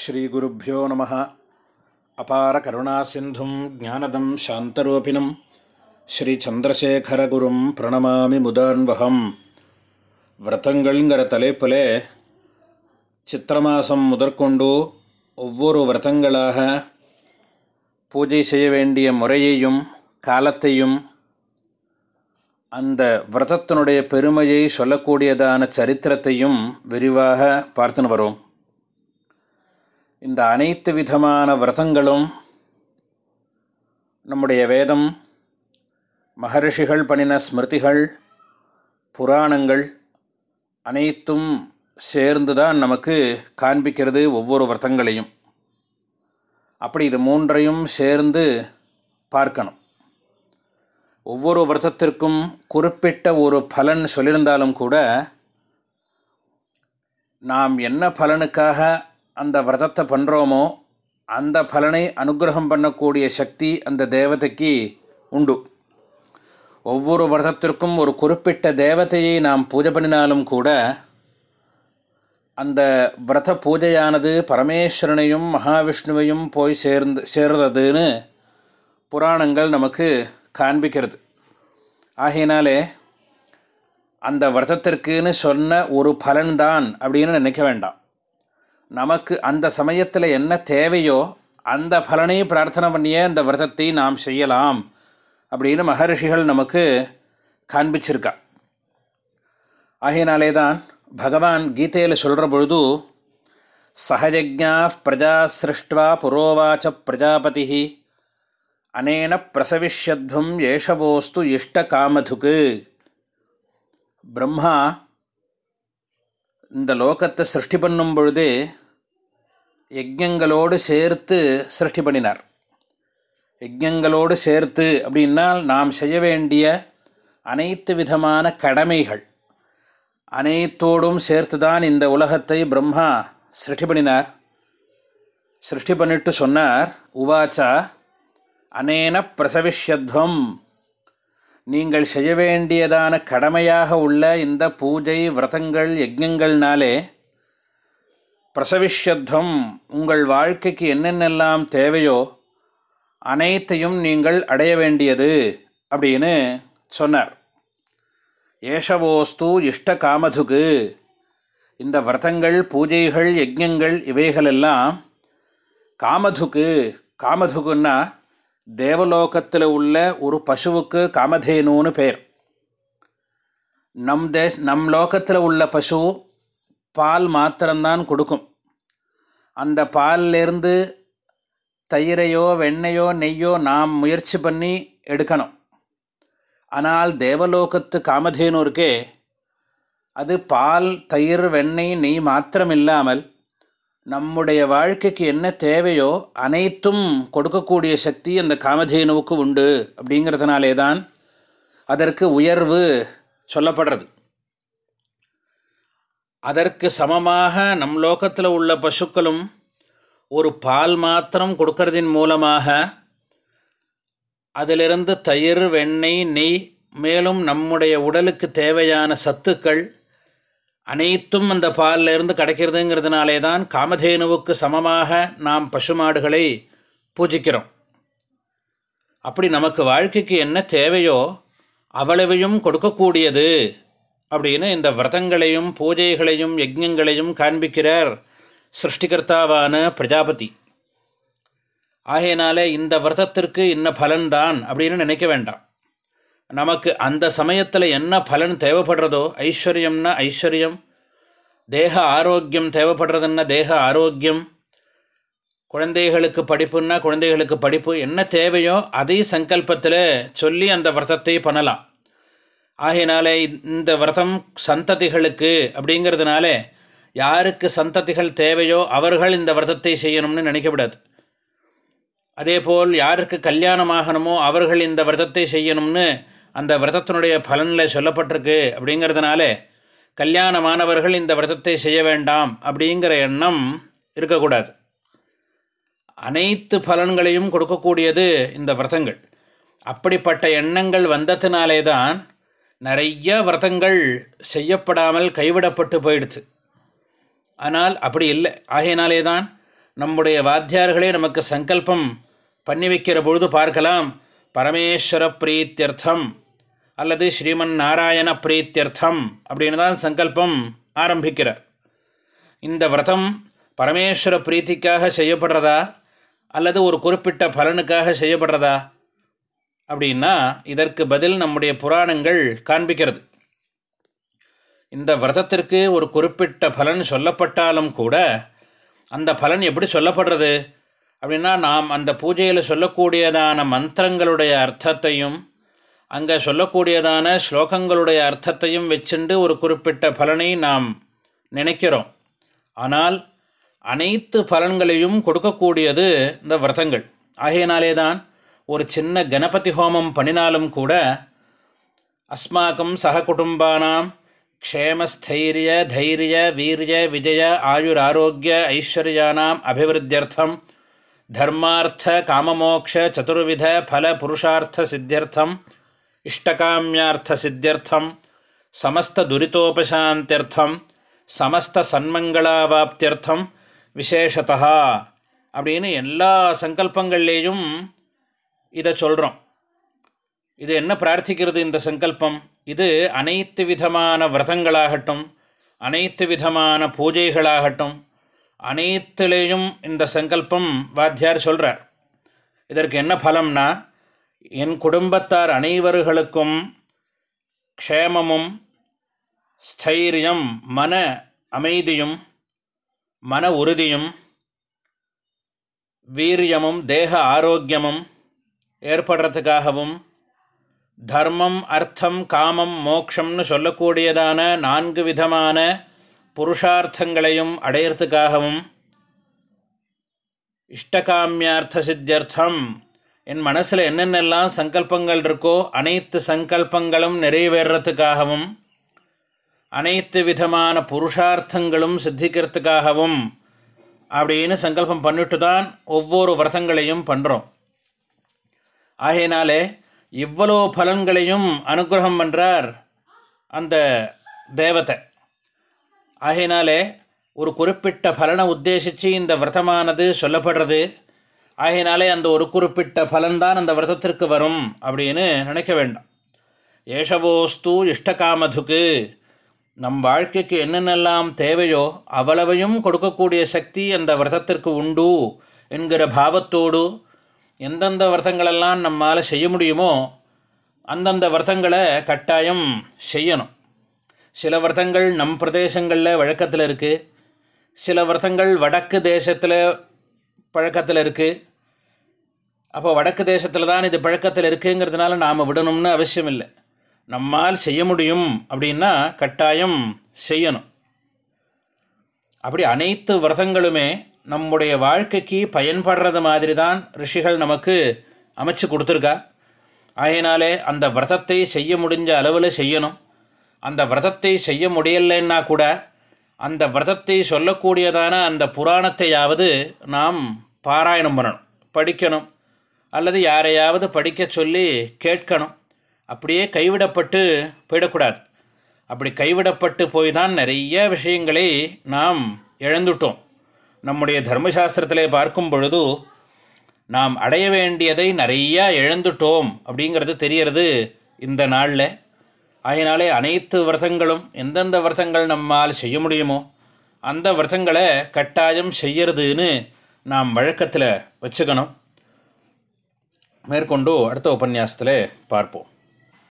ஸ்ரீகுருப்போ நம. அபார கருணாசிந்தும் ஜானதம் சாந்தரூபிணம். ஸ்ரீச்சந்திரசேகரகுரும் பிரணமாமி முதான்வகம். விரதங்கள்ங்கிற தலைப்பில் சித்திரமாசம் முதற்கொண்டு ஒவ்வொரு விரதங்களாக பூஜை செய்ய வேண்டிய முறையையும் காலத்தையும் அந்த விரதத்தினுடைய பெருமையை சொல்லக்கூடியதான சரித்திரத்தையும் விரிவாக பார்த்துன்னு வரும். இந்த அனைத்து விதமான விரதங்களும் நம்முடைய வேதம் மகர்ஷிகள் பண்ணின ஸ்மிருதிகள் புராணங்கள் அனைத்தும் சேர்ந்து தான் நமக்கு காண்பிக்கிறது ஒவ்வொரு விரதங்களையும். அப்படி இது மூன்றையும் சேர்ந்து பார்க்கணும். ஒவ்வொரு விரதத்திற்கும் குறிப்பிட்ட ஒரு பலன் சொல்லியிருந்தாலும் கூட நாம் என்ன பலனுக்காக அந்த விரதத்தை பண்ணுறோமோ அந்த பலனை அனுகிரகம் பண்ணக்கூடிய சக்தி அந்த தேவதைக்கு உண்டு. ஒவ்வொரு விரதத்திற்கும் ஒரு குறிப்பிட்ட தேவதையை நாம் பூஜை பண்ணினாலும் கூட அந்த விரத பூஜையானது பரமேஸ்வரனையும் மகாவிஷ்ணுவையும் போய் சேர்ந்து சேர்றதுன்னு புராணங்கள் நமக்கு காண்பிக்கிறது. ஆகையினாலே அந்த விரதத்திற்குன்னு சொன்ன ஒரு பலன்தான் அப்படின்னு நினைக்க வேண்டாம். நமக்கு அந்த சமயத்தில் என்ன தேவையோ அந்த பலனை பிரார்த்தனை பண்ணியே அந்த விரதத்தை நாம் செய்யலாம் அப்படின்னு மகர்ஷிகள் நமக்கு காண்பிச்சிருக்கா. ஆகையினாலே தான் பகவான் கீதையில் சொல்கிற பொழுது சகஜஜா பிரஜா சிருஷ்டுவா புரோவாச்ச பிரஜாபதி அனேன பிரசவிஷ்யத்வம் ஏஷவோஸ்து இஷ்ட காமதுக்கு பிரம்மா இந்த லோகத்தை சிருஷ்டி பண்ணும் பொழுதே யஜ்யங்களோடு சேர்த்து சிருஷ்டி பண்ணினார். யஜ்யங்களோடு சேர்த்து அப்படின்னால் நாம் செய்ய வேண்டிய அனைத்து விதமான கடமைகள். அனைத்தோடும் சேர்த்து தான் இந்த உலகத்தை பிரம்மா சிருஷ்டி பண்ணினார். சிருஷ்டி பண்ணிட்டு சொன்னார் உவாச்சா அனேன பிரசவிஷ்யத்வம். நீங்கள் செய்ய வேண்டியதான கடமையாக உள்ள இந்த பூஜை விரதங்கள் யஜ்யங்கள்னாலே பிரசவிஷ்யத்வம் உங்கள் வாழ்க்கைக்கு என்னென்னெல்லாம் தேவையோ அனைத்தையும் நீங்கள் அடைய வேண்டியது அப்படின்னு சொன்னார். ஏஷவோஸ்து இஷ்ட காமதுகு இந்த விரதங்கள் பூஜைகள் யஜ்யங்கள் இவைகளெல்லாம் காமதுக்கு காமதுக்குன்னா தேவலோகத்தில் உள்ள ஒரு பசுவுக்கு காமதேனுன்னு பேர். நம் தேஷ் நம் லோகத்தில் உள்ள பசு பால் மாத்திரம்தான் கொடுக்கும். அந்த பால்லேருந்து தயிரையோ வெண்ணையோ நெய்யோ நாம் முயற்சி பண்ணி எடுக்கணும். ஆனால் தேவலோகத்து காமதேனு இருக்கே அது பால் தயிர் வெண்ணெய் நெய் மாத்திரம் இல்லாமல் நம்முடைய வாழ்க்கைக்கு என்ன தேவையோ அனைத்தும் கொடுக்கக்கூடிய சக்தி அந்த காமதேனுவுக்கு உண்டு அப்படிங்கிறதுனாலே தான் அதற்கு உயர்வு சொல்லப்படுறது. அதற்கு சமமாக நம் லோகத்தில் உள்ள பசுக்களும் ஒரு பால் மாத்திரம் கொடுக்கறதின் மூலமாக அதிலிருந்து தயிர் வெண்ணெய் நெய் மேலும் நம்முடைய உடலுக்கு தேவையான சத்துக்கள் அனைத்தும் அந்த பாலில் இருந்து கிடைக்கிறதுங்கிறதுனாலே தான் காமதேனுவுக்கு சமமாக நாம் பசுமாடுகளை பூஜிக்கிறோம். அப்படி நமக்கு வாழ்க்கைக்கு என்ன தேவையோ அவ்வளவையும் கொடுக்கக்கூடியது. அப்படின்னு இந்த விரதங்களையும் பூஜைகளையும் யஜ்யங்களையும் காண்பிக்கிறார் சிருஷ்டிகர்த்தாவான பிரஜாபதி. ஆகையினாலே இந்த விரதத்திற்கு இன்ன பலன்தான் அப்படின்னு நினைக்க வேண்டாம். நமக்கு அந்த சமயத்தில் என்ன பலன் தேவைப்படுறதோ ஐஸ்வர்யம்னா ஐஸ்வர்யம் தேக ஆரோக்கியம் தேவைப்படுறதுன்னா தேக ஆரோக்கியம் குழந்தைகளுக்கு படிப்புன்னா குழந்தைகளுக்கு படிப்பு என்ன தேவையோ அதை சங்கல்பத்தில் சொல்லி அந்த விரதத்தை பண்ணலாம். ஆகையினாலே இந்த விரதம் சந்ததிகளுக்கு அப்படிங்கிறதுனால யாருக்கு சந்ததிகள் தேவையோ அவர்கள் இந்த விரதத்தை செய்யணும்னு நினைக்கக்கூடாது. அதேபோல் யாருக்கு கல்யாணம் ஆகணுமோ அவர்கள் இந்த விரதத்தை செய்யணும்னு அந்த விரதத்தினுடைய பலனில் சொல்லப்பட்டிருக்கு அப்படிங்கிறதுனால கல்யாணமானவர்கள் இந்த விரதத்தை செய்ய வேண்டாம் அப்படிங்கிற எண்ணம் இருக்கக்கூடாது. அனைத்து பலன்களையும் கொடுக்கக்கூடியது இந்த விரதங்கள். அப்படிப்பட்ட எண்ணங்கள் வந்ததுனாலே தான் நிறைய விரதங்கள் செய்யப்படாமல் கைவிடப்பட்டு போயிடுது. ஆனால் அப்படி இல்லை. ஆகையினாலே தான் நம்முடைய வாத்தியார்களே நமக்கு சங்கல்பம் பண்ணி வைக்கிற பொழுது பார்க்கலாம். பரமேஸ்வர பிரீத்தியர்த்தம் அல்லது ஸ்ரீமன் நாராயண பிரீத்தியர்த்தம் அப்படின்னு தான் சங்கல்பம் ஆரம்பிக்கிறார். இந்த விரதம் பரமேஸ்வர பிரீத்திக்காக செய்யப்படுறதா அல்லது ஒரு குறிப்பிட்ட பலனுக்காக செய்யப்படுறதா அப்படின்னா இதற்கு பதில் நம்முடைய புராணங்கள் காண்பிக்கிறது. இந்த விரதத்திற்கு ஒரு குறிப்பிட்ட பலன் சொல்லப்பட்டாலும் கூட அந்த பலன் எப்படி சொல்லப்படுறது? அப்படின்னா நாம் அந்த பூஜையில் சொல்லக்கூடியதான மந்திரங்களுடைய அர்த்தத்தையும் அங்கே சொல்லக்கூடியதான ஸ்லோகங்களுடைய அர்த்தத்தையும் வச்சுண்டு ஒரு குறிப்பிட்ட பலனை நாம் நினைக்கிறோம். ஆனால் அனைத்து பலன்களையும் கொடுக்கக்கூடியது இந்த விரதங்கள். ஆகையினாலே தான் ஒரு சின்ன கணபதி ஹோமம் பண்ணினாலும் கூட அஸ்மாக்கம் சக குடும்பானாம் க்ஷேமஸ்தைரிய தைரிய வீரிய விஜய ஆயுர் ஆரோக்கிய ஐஸ்வர்யானாம் அபிவிருத்தியர்த்தம் தர்மார்த்த காமமோக்ஷ சதுர்வித ஃபல புருஷார்த்த சித்தியர்த்தம் இஷ்டகாமியார்த்த சித்தியர்த்தம் சமஸ்த துரிதோபசாந்தியர்த்தம் சமஸ்த சன்மங்களாவாப்தியர்த்தம் விசேஷத்தா அப்படின்னு எல்லா சங்கல்பங்கள்லேயும் இதை சொல்கிறோம் இது என்ன பிரார்த்திக்கிறது இந்த சங்கல்பம்? இது அனைத்து விதமான விரதங்களாகட்டும் அனைத்து விதமான பூஜைகளாகட்டும் அனைத்துலேயும் இந்த சங்கல்பம் வாத்தியார் சொல்கிறார் இதற்கு என்ன பலம்னா என் குடும்பத்தார் அனைவர்களுக்கும் க்ஷேமமும் ஸ்தைரியம் மன அமைதியும் மன உறுதியும் வீரியமும் தேக ஆரோக்கியமும் ஏற்படுறதுக்காகவும் தர்மம் அர்த்தம் காமம் மோக்ஷம்னு சொல்லக்கூடியதான நான்கு விதமான புருஷார்த்தங்களையும் அடையிறதுக்காகவும் இஷ்டகாமியார்த்த சித்தியர்த்தம் என் மனசில் என்னென்னலாம் சங்கல்பங்கள் இருக்கோ அனைத்து சங்கல்பங்களும் நிறைவேறத்துக்காகவும் அனைத்து விதமான புருஷார்த்தங்களும் சித்திக்கிறதுக்காகவும் அப்படின்னு சங்கல்பம் பண்ணிட்டு தான் ஒவ்வொரு விரதங்களையும் பண்ணுறோம் ஆகையினாலே இவ்வளோ பலன்களையும் அனுகிரகம் பண்ணுறார் அந்த தேவத்தை ஆகையினாலே ஒரு குறிப்பிட்ட பலனை உத்தேசித்து இந்த விரதமானது சொல்லப்படுறது. ஆகையினாலே அந்த ஒரு குறிப்பிட்ட பலன்தான் அந்த விரதத்திற்கு வரும் அப்படின்னு நினைக்க வேண்டாம். ஏஷவோஸ்து இஷ்டகாமதுக்கு நம் வாழ்க்கைக்கு என்னென்னலாம் தேவையோ அவ்வளவையும் கொடுக்கக்கூடிய சக்தி அந்த விரதத்திற்கு உண்டு என்கிற பாவத்தோடு எந்தெந்த விரதங்களெல்லாம் நம்மால் செய்ய முடியுமோ அந்தந்த விரதங்களை கட்டாயம் செய்யணும். சில விரதங்கள் நம் பிரதேசங்களில் வழக்கத்தில் இருக்குது சில விரதங்கள் வடக்கு தேசத்தில் பழக்கத்தில் இருக்குது அப்போ வடக்கு தேசத்தில் தான் இது பழக்கத்தில் இருக்குங்கிறதுனால நாம் விடணும்னு அவசியம் இல்லை. நம்மால் செய்ய முடியும் அப்படின்னா கட்டாயம் செய்யணும். அப்படி அனைத்து விரதங்களுமே நம்முடைய வாழ்க்கைக்கு பயன்படுறது மாதிரி தான் ரிஷிகள் நமக்கு அமைச்சு கொடுத்துருக்கா. அதனாலே அந்த விரதத்தை செய்ய முடிஞ்ச அளவில் செய்யணும். அந்த விரதத்தை செய்ய முடியலைன்னா கூட அந்த விரதத்தை சொல்லக்கூடியதான அந்த புராணத்தையாவது நாம் பாராயணம் பண்ணணும் படிக்கணும். அல்லது யாரையாவது படிக்க சொல்லி கேட்கணும். அப்படியே கைவிடப்பட்டு போயிடக்கூடாது. அப்படி கைவிடப்பட்டு போய் தான் நிறைய விஷயங்களை நாம் இழந்துட்டோம். நம்முடைய தர்மசாஸ்திரத்திலே பார்க்கும் பொழுது நாம் அடைய வேண்டியதை நிறையா இழந்துட்டோம் அப்படிங்கிறது தெரியறது இந்த நாளில். அதனாலே அனைத்து விரதங்களும் எந்தெந்த விரதங்கள் நம்மால் செய்ய முடியுமோ அந்த விரதங்களை கட்டாயம் செய்யறதுன்னு நாம் வழக்கத்தில் வச்சுக்கணும். மேற்கொண்டு அடுத்த உபன்யாசத்தில் பார்ப்போம்.